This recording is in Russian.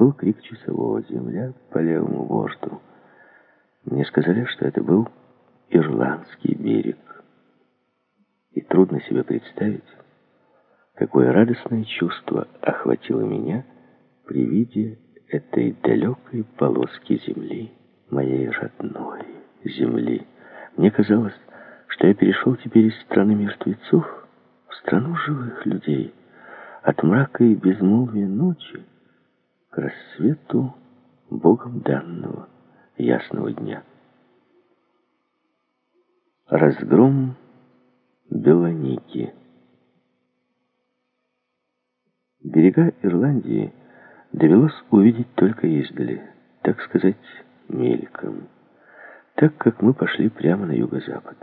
был крик часового «Земля по левому борту». Мне сказали, что это был Ирландский берег. И трудно себе представить, какое радостное чувство охватило меня при виде этой далекой полоски земли, моей родной земли. Мне казалось, что я перешел теперь из страны мертвецов в страну живых людей, от мрака и безмолвия ночи рассвету Богом данного ясного дня. Разгром Белоники. Берега Ирландии довелось увидеть только издали, так сказать, мельком, так как мы пошли прямо на юго-запад.